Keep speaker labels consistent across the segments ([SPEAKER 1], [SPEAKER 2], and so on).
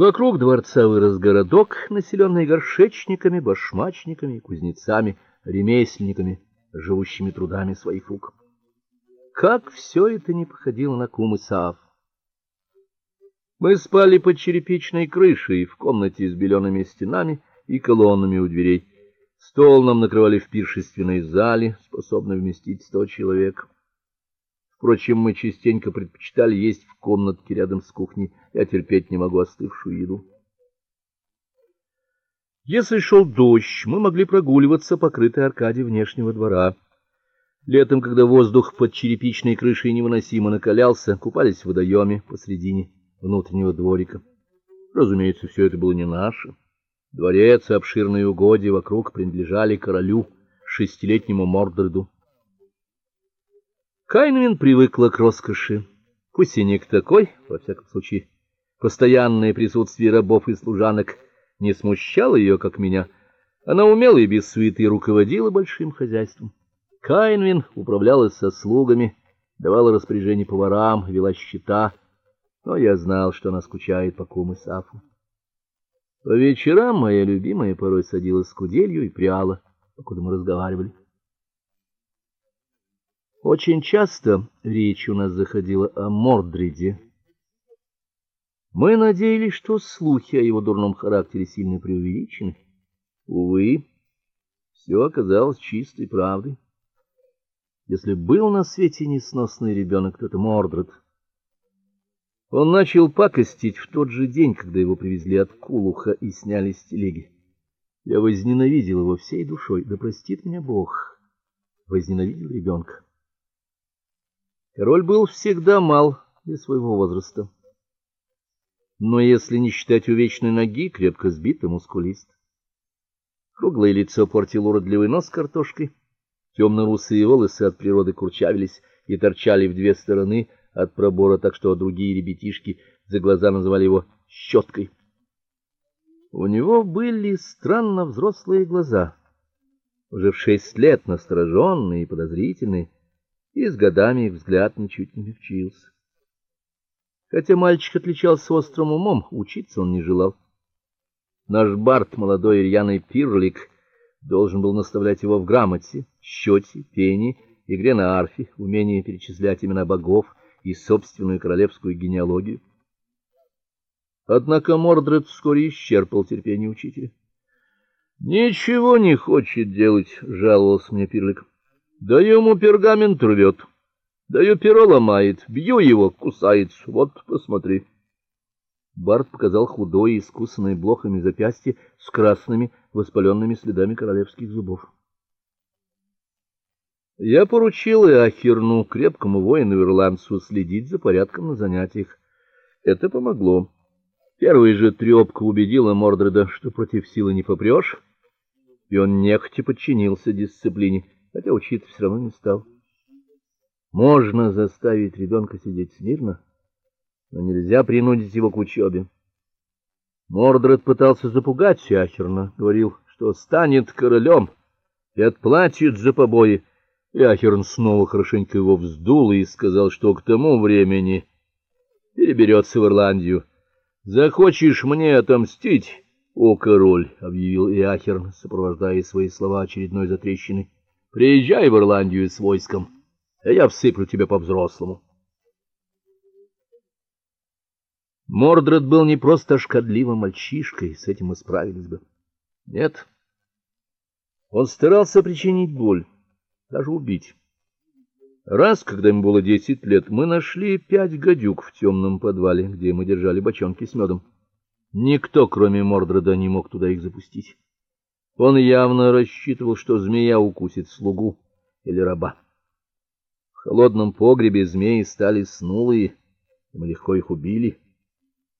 [SPEAKER 1] Вокруг дворца вырос городок, населенный горшечниками, башмачниками, кузнецами, ремесленниками, живущими трудами своих рук. Как все это не походило на кум Исаав. Мы спали под черепичной крышей в комнате с белеными стенами и колоннами у дверей. Стол нам накрывали в пиршественной зале, способной вместить сто человек. Впрочем, мы частенько предпочитали есть в комнатке рядом с кухней. Я терпеть не могу остывшую еду. Если шел дождь, мы могли прогуливаться по крытой аркаде внешнего двора. Летом, когда воздух под черепичной крышей невыносимо накалялся, купались в водоеме посредине внутреннего дворика. Разумеется, все это было не наше. Дворец и обширные угодья вокруг принадлежали королю, шестилетнему Мордреду. Кайнвин привыкла к роскоши. Пусть и не к такой, во всяком случае, постоянное присутствие рабов и служанок не смущало ее, как меня. Она умело и без суеты руководила большим хозяйством. Кайнвин управлялась со слугами, давала распоряжения поварам, вела счета, но я знал, что она скучает по куму Сафу. По вечерам моя любимая порой садилась с куделью и пряла, покуда мы разговаривали. Очень часто речь у нас заходила о Мордреде. Мы надеялись, что слухи о его дурном характере сильно преувеличены. Увы, все оказалось чистой правдой. Если был на свете несносный ребенок, то это Мордред. Он начал пакостить в тот же день, когда его привезли от Кулуха и сняли с телеги. Я возненавидел его всей душой, да простит меня Бог. Возненавидел ребенка. Король был всегда мал для своего возраста. Но если не считать увечной ноги, крепко сбитый мускулист. Круглое лицо портил уродливый нос картошкой, темно-русые волосы от природы курчавились и торчали в две стороны от пробора, так что другие ребятишки за глаза называли его щеткой. У него были странно взрослые глаза, уже в шесть лет настороженные и подозрительные и с годами взгляд ничуть не мягчился. Хотя мальчик отличался острым умом, учиться он не желал. Наш бард, молодой рьяный пирлик, должен был наставлять его в грамоте, счете, пении, игре на арфе, умении перечислять имена богов и собственную королевскую генеалогию. Однако Мордред вскоре исчерпал терпение учителя. Ничего не хочет делать, жаловался мне Пирлик. Даю ему пергамент рвет, даю перо ломает, бью его, кусается. Вот, посмотри. Барт показал худое, искусанное блохами запястье с красными воспаленными следами королевских зубов. Я поручил Иахирну, крепкому воину-ирландцу, следить за порядком на занятиях. Это помогло. Первая же трепка убедила Мордреда, что против силы не попрешь, и он нехотя подчинился дисциплине хотя учиться все равно не стал. Можно заставить ребенка сидеть смирно, но нельзя принудить его к учебе. Мордред пытался запугать Яхерна, говорил, что станет королем и отплатит за побои. Яхерн снова хорошенько его вздул и сказал, что к тому времени переберется в Ирландию. Захочешь мне отомстить, о король, объявил Яхерн, сопровождая свои слова очередной затрещиной. Приезжай в Ирландию с войском, а я всыплю тебя по-взрослому. Мордред был не просто шкодливым мальчишкой, с этим мы справились бы. Нет. Он старался причинить боль, даже убить. Раз, когда ему было десять лет, мы нашли пять гадюк в темном подвале, где мы держали бочонки с медом. Никто, кроме Мордреда, не мог туда их запустить. Он явно рассчитывал, что змея укусит слугу или раба. В холодном погребе змеи стали снулые, и мы легко их убили.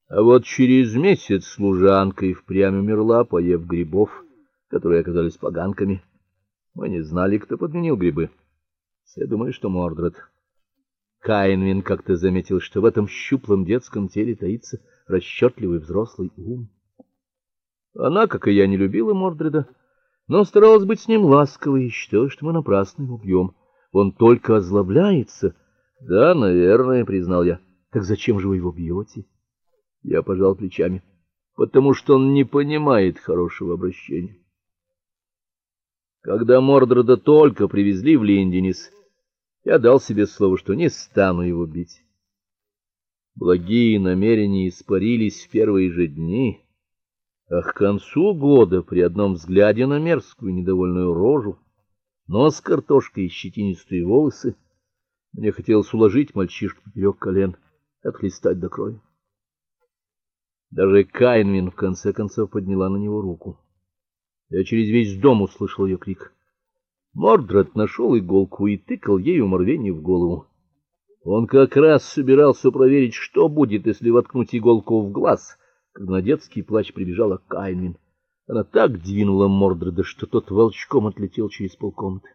[SPEAKER 1] А вот через месяц служанка и впрямь умерла, поев грибов, которые оказались поганками. Мы не знали, кто подменил грибы. Все думали, что Мордред. Кайнвин как-то заметил, что в этом щуплом детском теле таится расчетливый взрослый ум. Она, как и я, не любила Мордреда, но старалась быть с ним ласковой и считала, что мы напрасно его бьем. Он только озлобляется. Да, наверное, признал я. Так зачем же вы его бьете?» Я пожал плечами. потому что он не понимает хорошего обращения. Когда Мордреда только привезли в Линденис, я дал себе слово, что не стану его бить. Благие намерения испарились в первые же дни, а к концу года при одном взгляде на мерзкую недовольную рожу, нос картошкой и щетинистые волосы, мне хотелось уложить мальчишку поперек колен, отхлестать до крови. Даже Кайнвин в конце концов подняла на него руку. Я через весь дом услышал ее крик. Мордред нашел иголку и тыкал ею Морвени в голову. Он как раз собирался проверить, что будет, если воткнуть иголку в глаз, когда на детский плач прибежала Кайнвин. Она так двинула Мордреда, что тот волчком отлетел через полкомнаты.